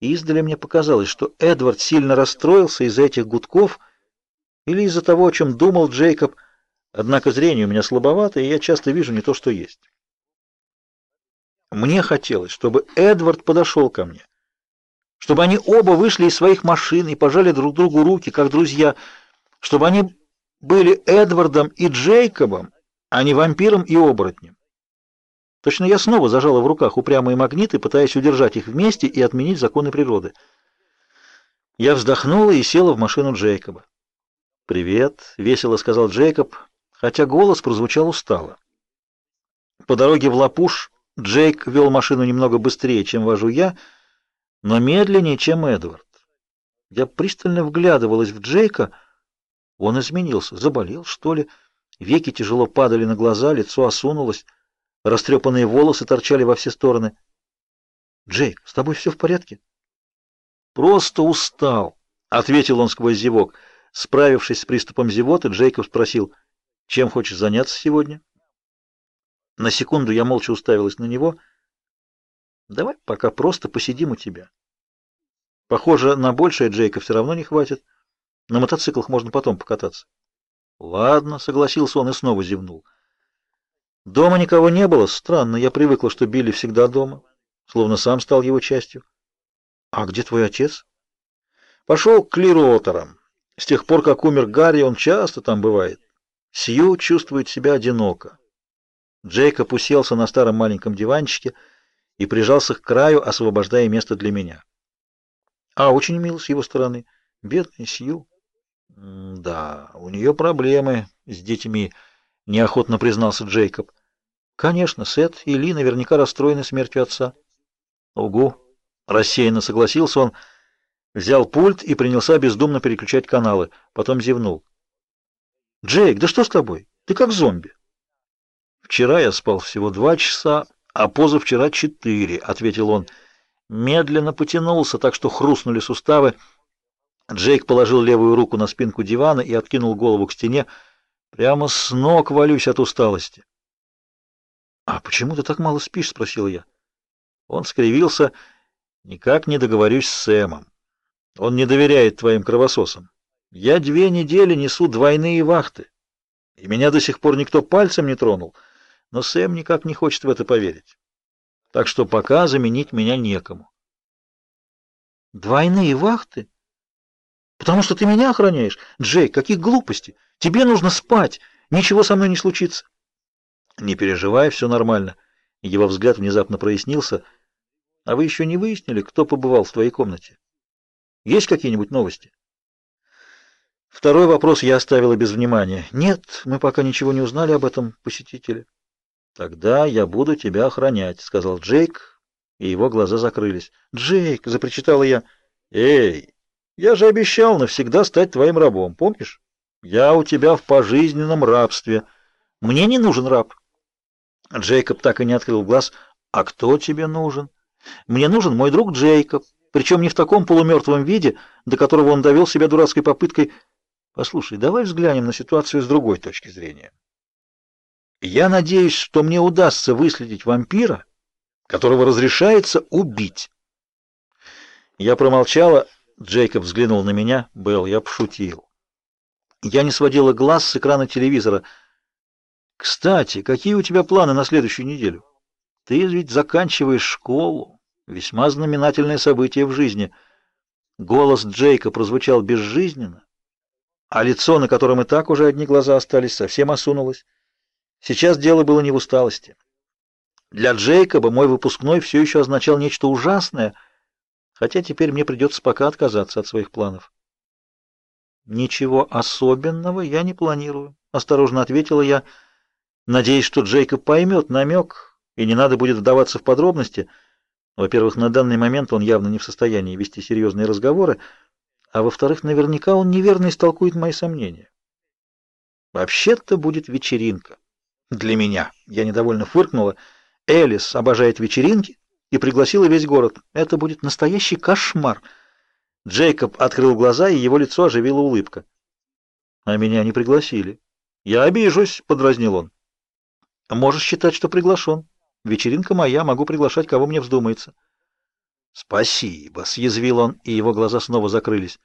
Издали мне показалось, что Эдвард сильно расстроился из-за этих гудков или из-за того, о чем думал Джейкоб, однако зрение у меня слабовато, и я часто вижу не то, что есть. Мне хотелось, чтобы Эдвард подошел ко мне, чтобы они оба вышли из своих машин и пожали друг другу руки, как друзья, чтобы они были Эдвардом и Джейкобом, а не вампиром и оборотнем. Точно я снова зажала в руках упрямые магниты, пытаясь удержать их вместе и отменить законы природы. Я вздохнула и села в машину Джейкоба. «Привет», — весело сказал Джейкоб, хотя голос прозвучал устало. По дороге в Лапуш Джейк вел машину немного быстрее, чем вожу я, но медленнее, чем Эдвард. Я пристально вглядывалась в Джейка. Он изменился. Заболел, что ли? Веки тяжело падали на глаза, лицо осунулось, растрепанные волосы торчали во все стороны. «Джейк, с тобой все в порядке?» «Просто устал», — ответил он сквозь зевок. Справившись с приступом зевоты, Джейкоб спросил, «Чем хочешь заняться сегодня?» На секунду я молча уставилась на него. Давай пока просто посидим у тебя. Похоже, на большее Джейка все равно не хватит. На мотоциклах можно потом покататься. Ладно, согласился он и снова зевнул. Дома никого не было. Странно, я привыкла, что Билли всегда дома, словно сам стал его частью. А где твой отец? Пошел к Клиротерам. С тех пор, как умер Гарри, он часто там бывает. Сью чувствует себя одиноко. Джейкоб уселся на старом маленьком диванчике и прижался к краю, освобождая место для меня. А, очень мило с его стороны. Бедный Сью. да, у нее проблемы с детьми, неохотно признался Джейкоб. Конечно, Сет и Ли наверняка расстроены смертью отца. Угу, рассеянно согласился он, взял пульт и принялся бездумно переключать каналы, потом зевнул. Джейк, да что с тобой? Ты как зомби. Вчера я спал всего два часа, а позавчера четыре, ответил он. Медленно потянулся, так что хрустнули суставы. Джейк положил левую руку на спинку дивана и откинул голову к стене. Прямо с ног валюсь от усталости. А почему ты так мало спишь, спросил я. Он скривился. Никак не договорюсь с Сэмом. Он не доверяет твоим кровососам. Я две недели несу двойные вахты, и меня до сих пор никто пальцем не тронул но Сэм никак не хочет в это поверить. Так что пока заменить меня некому. Двойные вахты? Потому что ты меня охраняешь? Джей, какие глупости! Тебе нужно спать, ничего со мной не случится. Не переживай, все нормально. Его взгляд внезапно прояснился. А вы еще не выяснили, кто побывал в твоей комнате? Есть какие-нибудь новости? Второй вопрос я оставила без внимания. Нет, мы пока ничего не узнали об этом посетителе. Тогда я буду тебя охранять, сказал Джейк, и его глаза закрылись. Джейк, запричитала я. Эй, я же обещал навсегда стать твоим рабом, помнишь? Я у тебя в пожизненном рабстве. Мне не нужен раб. Джейкоб так и не открыл глаз. А кто тебе нужен? Мне нужен мой друг Джейкоб, причем не в таком полумертвом виде, до которого он довел себя дурацкой попыткой. Послушай, давай взглянем на ситуацию с другой точки зрения. Я надеюсь, что мне удастся выследить вампира, которого разрешается убить. Я промолчала, Джейкоб взглянул на меня. Белл, я пошутил. Я не сводила глаз с экрана телевизора. Кстати, какие у тебя планы на следующую неделю? Ты ведь заканчиваешь школу. Весьма знаменательное событие в жизни. Голос Джейка прозвучал безжизненно, а лицо, на котором и так уже одни глаза остались, совсем осунулось. Сейчас дело было не в усталости. Для Джейкоба мой выпускной все еще означал нечто ужасное, хотя теперь мне придется пока отказаться от своих планов. Ничего особенного я не планирую, осторожно ответила я, надеясь, что Джейкоб поймет намек, и не надо будет вдаваться в подробности. Во-первых, на данный момент он явно не в состоянии вести серьезные разговоры, а во-вторых, наверняка он неверно истолкует мои сомнения. Вообще-то будет вечеринка для меня. Я недовольно фыркнула. Элис обожает вечеринки и пригласила весь город. Это будет настоящий кошмар. Джейкоб открыл глаза, и его лицо оживила улыбка. А меня не пригласили. Я обижусь, подразнил он. Можешь считать, что приглашен. Вечеринка моя, могу приглашать кого мне вздумается. «Спасибо», — съязвил он, и его глаза снова закрылись.